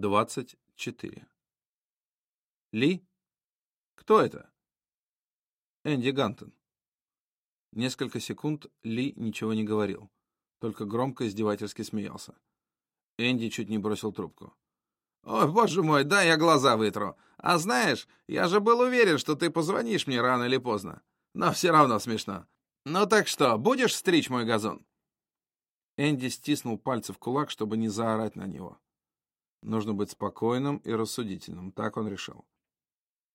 24. Ли? Кто это? Энди Гантон. Несколько секунд Ли ничего не говорил, только громко издевательски смеялся. Энди чуть не бросил трубку. «Ой, боже мой, да я глаза вытру. А знаешь, я же был уверен, что ты позвонишь мне рано или поздно. Но все равно смешно. Ну так что, будешь стричь мой газон?» Энди стиснул пальцы в кулак, чтобы не заорать на него. Нужно быть спокойным и рассудительным, так он решил.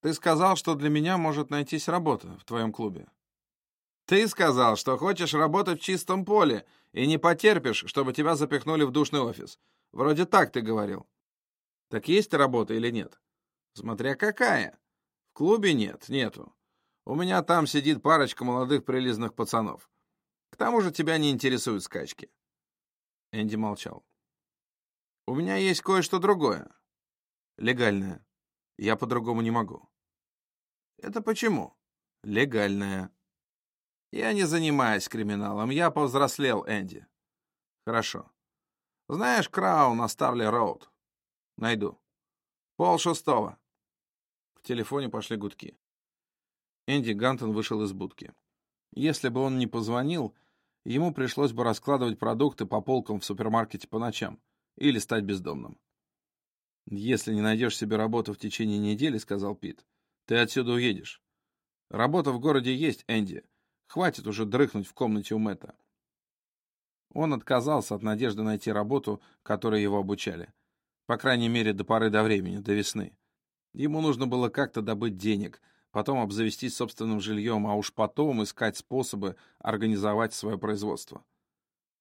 Ты сказал, что для меня может найтись работа в твоем клубе. Ты сказал, что хочешь работать в чистом поле и не потерпишь, чтобы тебя запихнули в душный офис. Вроде так ты говорил. Так есть работа или нет? Смотря какая. В клубе нет, нету. У меня там сидит парочка молодых прилизных пацанов. К тому же тебя не интересуют скачки. Энди молчал. У меня есть кое-что другое. Легальное. Я по-другому не могу. Это почему? Легальное. Я не занимаюсь криминалом. Я повзрослел, Энди. Хорошо. Знаешь Краун на Старли Роуд? Найду. Пол шестого. В телефоне пошли гудки. Энди Гантон вышел из будки. Если бы он не позвонил, ему пришлось бы раскладывать продукты по полкам в супермаркете по ночам или стать бездомным. «Если не найдешь себе работу в течение недели, — сказал Пит, — ты отсюда уедешь. Работа в городе есть, Энди. Хватит уже дрыхнуть в комнате у Мэтта». Он отказался от надежды найти работу, которой его обучали. По крайней мере, до поры до времени, до весны. Ему нужно было как-то добыть денег, потом обзавестись собственным жильем, а уж потом искать способы организовать свое производство.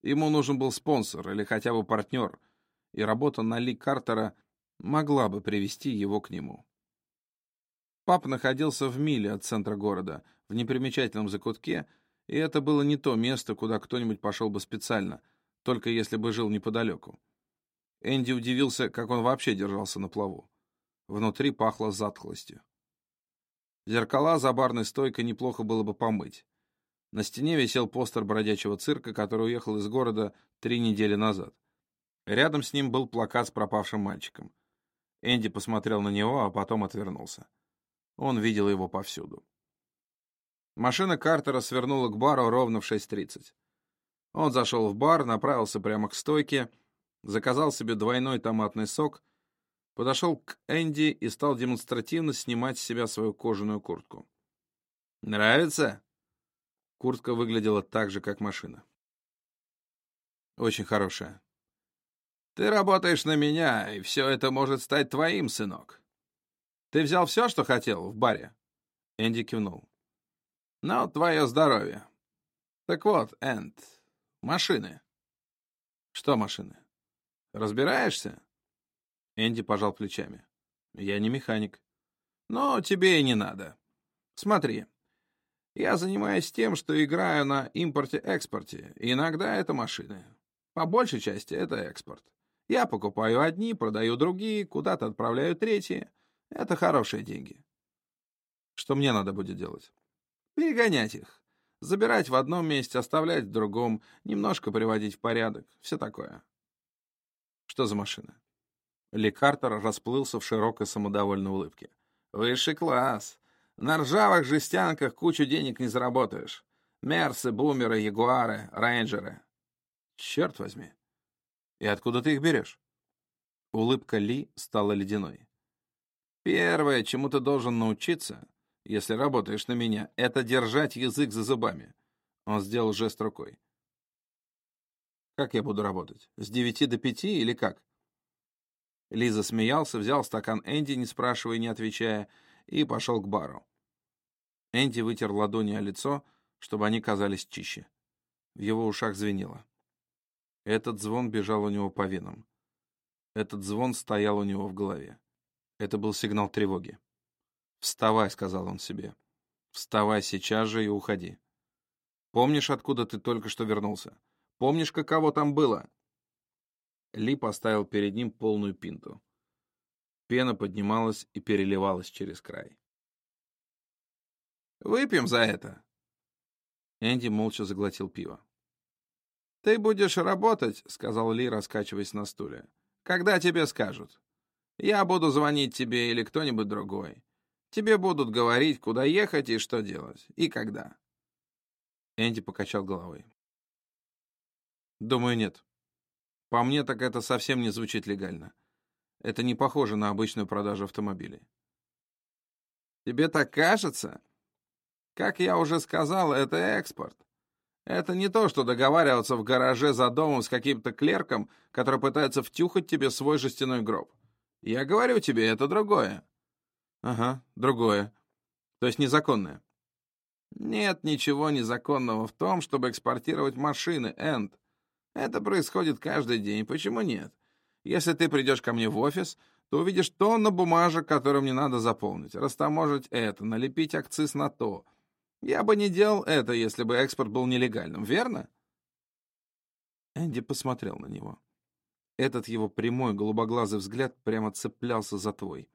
Ему нужен был спонсор или хотя бы партнер — и работа на Ли Картера могла бы привести его к нему. Пап находился в миле от центра города, в непримечательном закутке, и это было не то место, куда кто-нибудь пошел бы специально, только если бы жил неподалеку. Энди удивился, как он вообще держался на плаву. Внутри пахло затхлостью. Зеркала за барной стойкой неплохо было бы помыть. На стене висел постер бродячего цирка, который уехал из города три недели назад. Рядом с ним был плакат с пропавшим мальчиком. Энди посмотрел на него, а потом отвернулся. Он видел его повсюду. Машина Картера свернула к бару ровно в 6.30. Он зашел в бар, направился прямо к стойке, заказал себе двойной томатный сок, подошел к Энди и стал демонстративно снимать с себя свою кожаную куртку. «Нравится?» Куртка выглядела так же, как машина. «Очень хорошая», ты работаешь на меня, и все это может стать твоим, сынок. Ты взял все, что хотел в баре?» Энди кивнул. «Ну, твое здоровье. Так вот, Энд, машины». «Что машины?» «Разбираешься?» Энди пожал плечами. «Я не механик». «Ну, тебе и не надо. Смотри, я занимаюсь тем, что играю на импорте-экспорте, иногда это машины. По большей части это экспорт. Я покупаю одни, продаю другие, куда-то отправляю третьи. Это хорошие деньги. Что мне надо будет делать? Перегонять их. Забирать в одном месте, оставлять в другом, немножко приводить в порядок. Все такое. Что за машина? Ли Картер расплылся в широкой самодовольной улыбке. Высший класс. На ржавых жестянках кучу денег не заработаешь. Мерсы, бумеры, ягуары, рейнджеры. Черт возьми. И откуда ты их берешь?» Улыбка Ли стала ледяной. «Первое, чему ты должен научиться, если работаешь на меня, это держать язык за зубами». Он сделал жест рукой. «Как я буду работать? С девяти до пяти или как?» Лиза смеялся, взял стакан Энди, не спрашивая не отвечая, и пошел к бару. Энди вытер ладони о лицо, чтобы они казались чище. В его ушах звенело. Этот звон бежал у него по венам. Этот звон стоял у него в голове. Это был сигнал тревоги. «Вставай», — сказал он себе. «Вставай сейчас же и уходи. Помнишь, откуда ты только что вернулся? Помнишь, каково там было?» Ли поставил перед ним полную пинту. Пена поднималась и переливалась через край. «Выпьем за это!» Энди молча заглотил пиво. «Ты будешь работать», — сказал Ли, раскачиваясь на стуле. «Когда тебе скажут?» Я буду звонить тебе или кто-нибудь другой. Тебе будут говорить, куда ехать и что делать, и когда. Энди покачал головой. Думаю, нет. По мне, так это совсем не звучит легально. Это не похоже на обычную продажу автомобилей. Тебе так кажется? Как я уже сказал, это экспорт. Это не то, что договариваться в гараже за домом с каким-то клерком, который пытается втюхать тебе свой жестяной гроб. Я говорю тебе, это другое. Ага, другое. То есть незаконное. Нет ничего незаконного в том, чтобы экспортировать машины, Энд. Это происходит каждый день. Почему нет? Если ты придешь ко мне в офис, то увидишь тонну бумажек, которые мне надо заполнить, растаможить это, налепить акциз на то. Я бы не делал это, если бы экспорт был нелегальным, верно? Энди посмотрел на него. Этот его прямой голубоглазый взгляд прямо цеплялся за твой.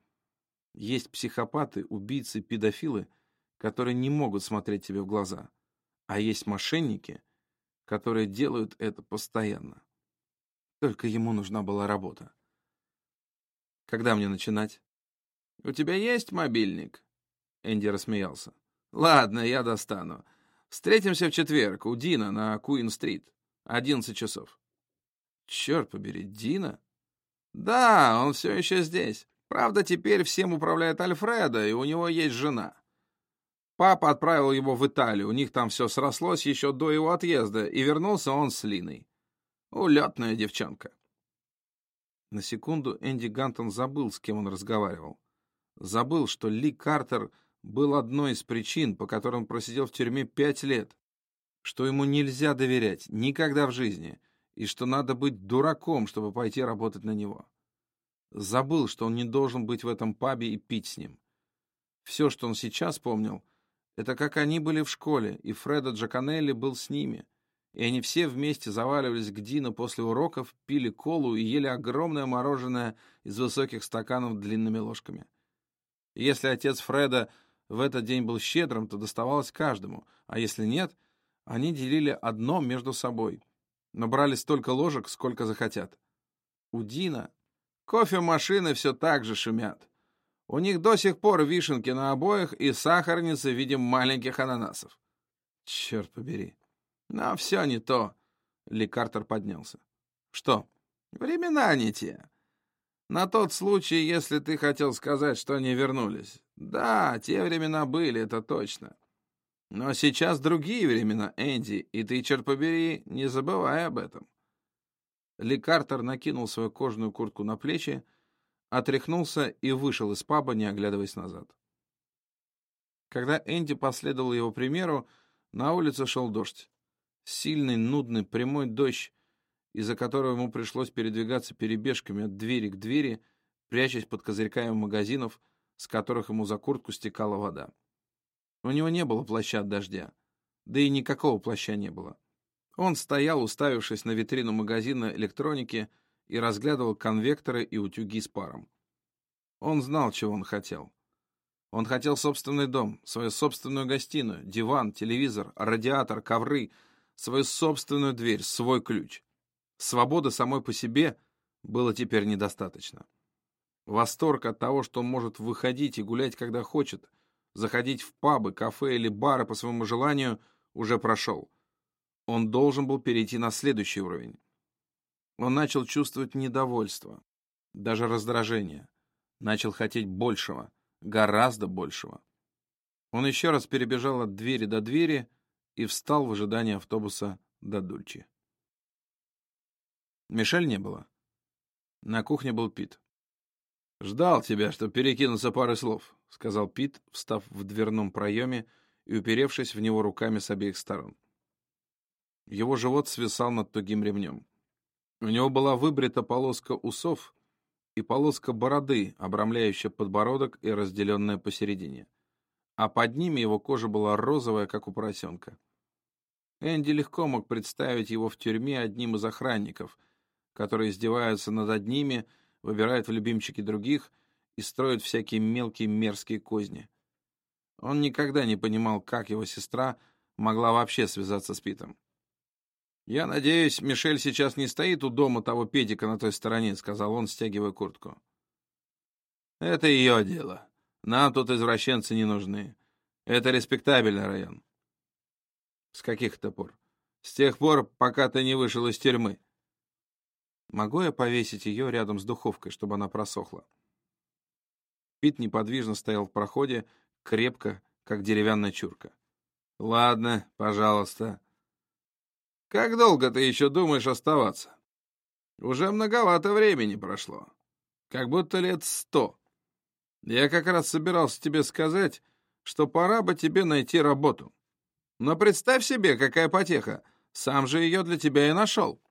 Есть психопаты, убийцы, педофилы, которые не могут смотреть тебе в глаза. А есть мошенники, которые делают это постоянно. Только ему нужна была работа. Когда мне начинать? У тебя есть мобильник? Энди рассмеялся. Ладно, я достану. Встретимся в четверг у Дина на Куин-стрит. Одиннадцать часов. Черт побери, Дина? Да, он все еще здесь. Правда, теперь всем управляет Альфреда, и у него есть жена. Папа отправил его в Италию, у них там все срослось еще до его отъезда, и вернулся он с Линой. Улетная девчонка. На секунду Энди Гантон забыл, с кем он разговаривал. Забыл, что Ли Картер был одной из причин, по которым просидел в тюрьме пять лет, что ему нельзя доверять никогда в жизни, и что надо быть дураком, чтобы пойти работать на него. Забыл, что он не должен быть в этом пабе и пить с ним. Все, что он сейчас помнил, это как они были в школе, и Фреда Джаканелли был с ними, и они все вместе заваливались к Дину после уроков, пили колу и ели огромное мороженое из высоких стаканов длинными ложками. если отец Фреда в этот день был щедрым, то доставалось каждому, а если нет, они делили одно между собой — но брали столько ложек, сколько захотят. У Дина кофемашины все так же шумят. У них до сих пор вишенки на обоях и сахарницы в виде маленьких ананасов. Черт побери. Но все не то. Ли Картер поднялся. Что? Времена не те. На тот случай, если ты хотел сказать, что они вернулись. Да, те времена были, это точно. Но сейчас другие времена, Энди, и ты, черт побери, не забывай об этом. Ли Картер накинул свою кожаную куртку на плечи, отряхнулся и вышел из паба, не оглядываясь назад. Когда Энди последовал его примеру, на улице шел дождь. Сильный, нудный, прямой дождь, из-за которого ему пришлось передвигаться перебежками от двери к двери, прячась под козырьками магазинов, с которых ему за куртку стекала вода. У него не было плаща от дождя. Да и никакого плаща не было. Он стоял, уставившись на витрину магазина электроники, и разглядывал конвекторы и утюги с паром. Он знал, чего он хотел. Он хотел собственный дом, свою собственную гостиную, диван, телевизор, радиатор, ковры, свою собственную дверь, свой ключ. Свободы самой по себе было теперь недостаточно. Восторг от того, что он может выходить и гулять, когда хочет, заходить в пабы, кафе или бары по своему желанию, уже прошел. Он должен был перейти на следующий уровень. Он начал чувствовать недовольство, даже раздражение. Начал хотеть большего, гораздо большего. Он еще раз перебежал от двери до двери и встал в ожидании автобуса до Дульчи. Мишель не было. На кухне был Пит. «Ждал тебя, чтобы перекинуться парой слов», — сказал Пит, встав в дверном проеме и уперевшись в него руками с обеих сторон. Его живот свисал над тугим ремнем. У него была выбрита полоска усов и полоска бороды, обрамляющая подбородок и разделенная посередине. А под ними его кожа была розовая, как у поросенка. Энди легко мог представить его в тюрьме одним из охранников, которые издеваются над одними, выбирают в любимчики других и строят всякие мелкие мерзкие козни. Он никогда не понимал, как его сестра могла вообще связаться с Питом. «Я надеюсь, Мишель сейчас не стоит у дома того педика на той стороне», — сказал он, стягивая куртку. Это ее дело. Нам тут извращенцы не нужны. Это респектабельный район. С каких то пор? С тех пор, пока ты не вышел из тюрьмы. Могу я повесить ее рядом с духовкой, чтобы она просохла? Пит неподвижно стоял в проходе, крепко, как деревянная чурка. «Ладно, пожалуйста. Как долго ты еще думаешь оставаться? Уже многовато времени прошло. Как будто лет сто. Я как раз собирался тебе сказать, что пора бы тебе найти работу. Но представь себе, какая потеха. Сам же ее для тебя и нашел.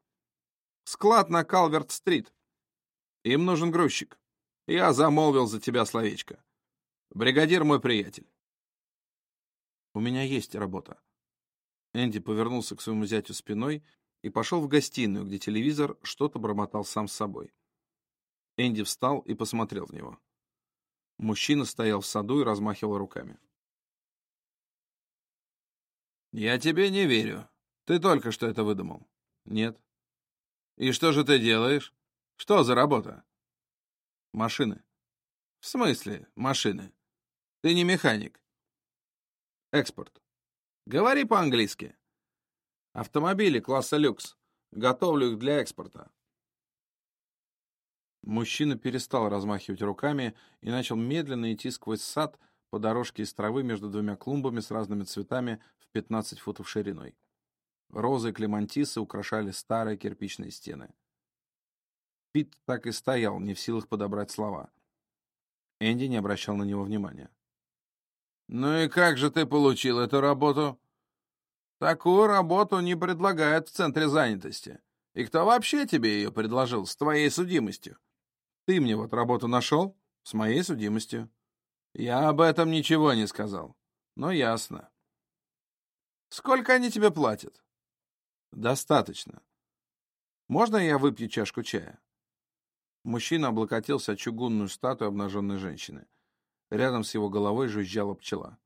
Склад на Калверт-стрит. Им нужен грузчик. Я замолвил за тебя словечко. Бригадир мой приятель. У меня есть работа. Энди повернулся к своему зятю спиной и пошел в гостиную, где телевизор что-то бормотал сам с собой. Энди встал и посмотрел в него. Мужчина стоял в саду и размахивал руками. «Я тебе не верю. Ты только что это выдумал». «Нет». «И что же ты делаешь? Что за работа?» «Машины». «В смысле машины? Ты не механик». «Экспорт». «Говори по-английски». «Автомобили класса люкс. Готовлю их для экспорта». Мужчина перестал размахивать руками и начал медленно идти сквозь сад по дорожке из травы между двумя клумбами с разными цветами в 15 футов шириной. Розы и клемантисы украшали старые кирпичные стены. Пит так и стоял, не в силах подобрать слова. Энди не обращал на него внимания. «Ну и как же ты получил эту работу?» «Такую работу не предлагают в центре занятости. И кто вообще тебе ее предложил с твоей судимостью?» Ты мне вот работу нашел с моей судимостью. Я об этом ничего не сказал. Но ясно. Сколько они тебе платят? Достаточно. Можно я выпью чашку чая? Мужчина облокотился о чугунную статую обнаженной женщины. Рядом с его головой жужжала пчела.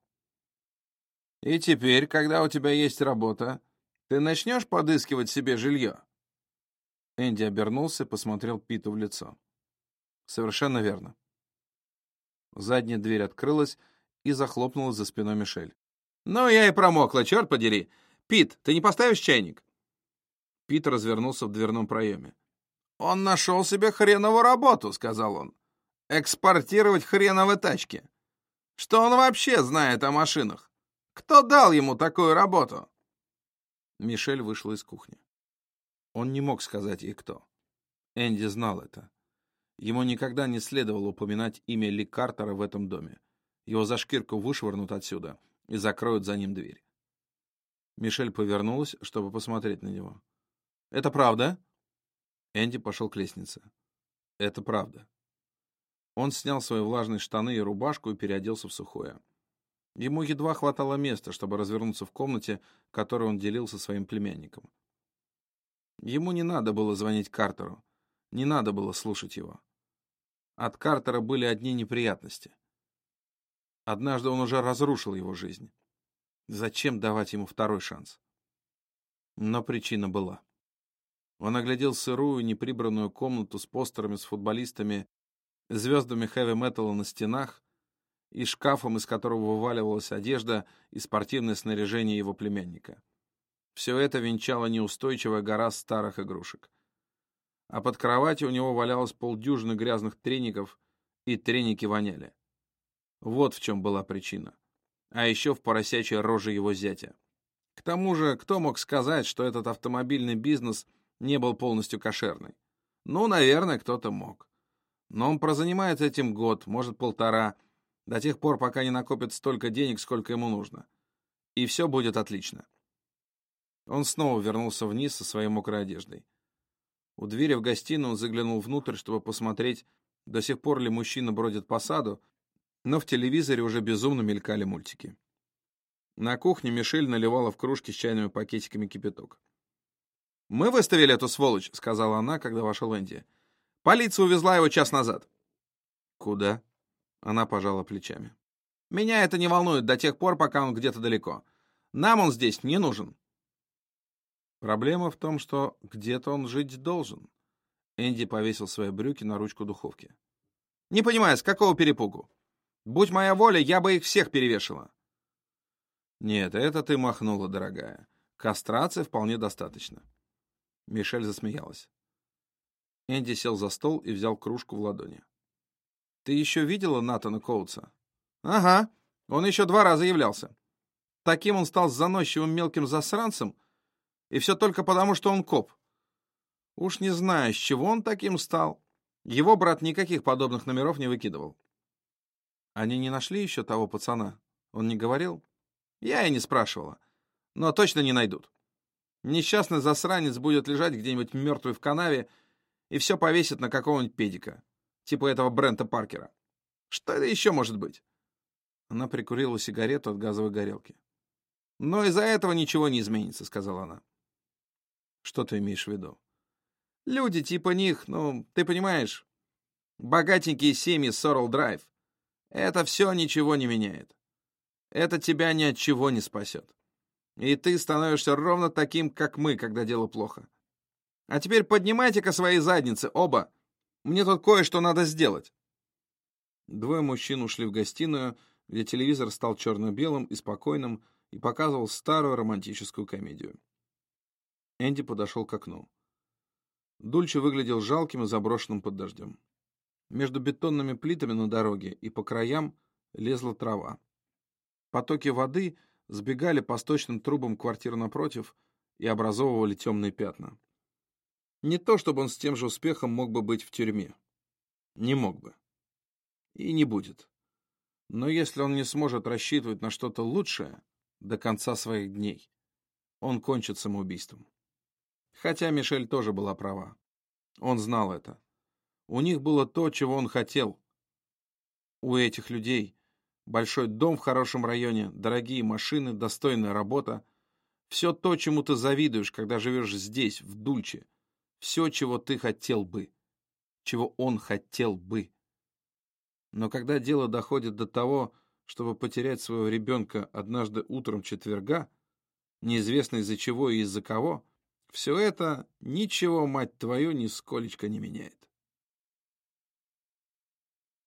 «И теперь, когда у тебя есть работа, ты начнешь подыскивать себе жилье?» Энди обернулся и посмотрел Питу в лицо. Совершенно верно. Задняя дверь открылась и захлопнулась за спиной Мишель. «Ну, я и промокла, черт подери! Пит, ты не поставишь чайник?» Пит развернулся в дверном проеме. «Он нашел себе хреновую работу», — сказал он. «Экспортировать хреновые тачки. Что он вообще знает о машинах? Кто дал ему такую работу?» Мишель вышла из кухни. Он не мог сказать ей кто. Энди знал это. Ему никогда не следовало упоминать имя Ли Картера в этом доме. Его за шкирку вышвырнут отсюда и закроют за ним дверь. Мишель повернулась, чтобы посмотреть на него. «Это правда?» Энди пошел к лестнице. «Это правда». Он снял свои влажные штаны и рубашку и переоделся в сухое. Ему едва хватало места, чтобы развернуться в комнате, которую он делил со своим племянником. Ему не надо было звонить Картеру, не надо было слушать его. От Картера были одни неприятности. Однажды он уже разрушил его жизнь. Зачем давать ему второй шанс? Но причина была. Он оглядел сырую, неприбранную комнату с постерами с футболистами, звездами хэви-металла на стенах и шкафом, из которого вываливалась одежда и спортивное снаряжение его племянника. Все это венчала неустойчивая гора старых игрушек а под кроватью у него валялось полдюжины грязных треников, и треники воняли. Вот в чем была причина. А еще в поросячьей роже его зятя. К тому же, кто мог сказать, что этот автомобильный бизнес не был полностью кошерный? Ну, наверное, кто-то мог. Но он прозанимается этим год, может, полтора, до тех пор, пока не накопит столько денег, сколько ему нужно. И все будет отлично. Он снова вернулся вниз со своей мокрой одеждой. У двери в гостиную он заглянул внутрь, чтобы посмотреть, до сих пор ли мужчина бродит по саду, но в телевизоре уже безумно мелькали мультики. На кухне Мишель наливала в кружки с чайными пакетиками кипяток. «Мы выставили эту сволочь», — сказала она, когда вошел Энди. «Полиция увезла его час назад». «Куда?» — она пожала плечами. «Меня это не волнует до тех пор, пока он где-то далеко. Нам он здесь не нужен». Проблема в том, что где-то он жить должен. Энди повесил свои брюки на ручку духовки. Не понимаю, с какого перепугу? Будь моя воля, я бы их всех перевешала. Нет, это ты махнула, дорогая. Кастрации вполне достаточно. Мишель засмеялась. Энди сел за стол и взял кружку в ладони. «Ты еще видела Натана Коутса?» «Ага, он еще два раза являлся. Таким он стал заносчивым мелким засранцем, и все только потому, что он коп. Уж не знаю, с чего он таким стал. Его брат никаких подобных номеров не выкидывал». «Они не нашли еще того пацана? Он не говорил?» «Я и не спрашивала. Но точно не найдут. Несчастный засранец будет лежать где-нибудь мертвый в канаве и все повесит на какого-нибудь педика, типа этого Брента Паркера. Что это еще может быть? Она прикурила сигарету от газовой горелки. «Но из-за этого ничего не изменится», — сказала она. «Что ты имеешь в виду?» «Люди типа них, ну, ты понимаешь, богатенькие семьи Сорл Драйв. Это все ничего не меняет. Это тебя ни от чего не спасет. И ты становишься ровно таким, как мы, когда дело плохо. А теперь поднимайте-ка свои задницы, оба. Мне тут кое-что надо сделать. Двое мужчин ушли в гостиную, где телевизор стал черно-белым и спокойным и показывал старую романтическую комедию. Энди подошел к окну. Дульче выглядел жалким и заброшенным под дождем. Между бетонными плитами на дороге и по краям лезла трава. Потоки воды сбегали по сточным трубам квартир напротив и образовывали темные пятна. Не то, чтобы он с тем же успехом мог бы быть в тюрьме. Не мог бы. И не будет. Но если он не сможет рассчитывать на что-то лучшее до конца своих дней, он кончит самоубийством. Хотя Мишель тоже была права. Он знал это. У них было то, чего он хотел. У этих людей большой дом в хорошем районе, дорогие машины, достойная работа. Все то, чему ты завидуешь, когда живешь здесь, в Дульче — все, чего ты хотел бы, чего он хотел бы. Но когда дело доходит до того, чтобы потерять своего ребенка однажды утром четверга, неизвестно из-за чего и из-за кого, все это ничего, мать твою, нисколечко не меняет.